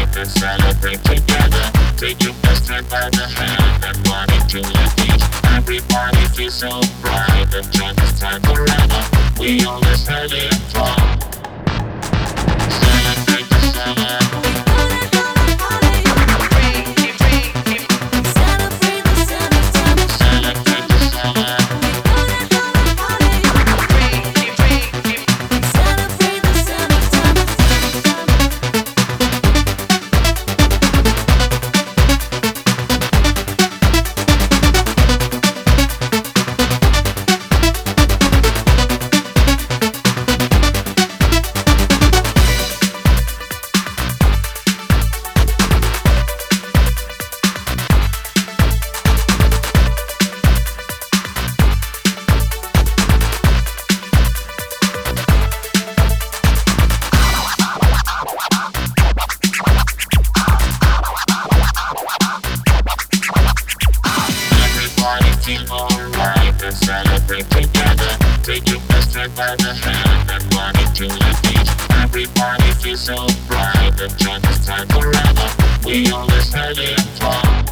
alright and celebrate together. Take your best friend by the hand and run into the beach. Everybody feels so bright and join this time forever. We always had it fun. And together. Take your best by the hand and run into the beach. Everybody feels so bright and join this time forever. We always had it fun.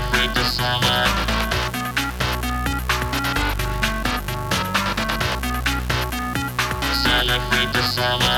The summer. Celebrate the summer.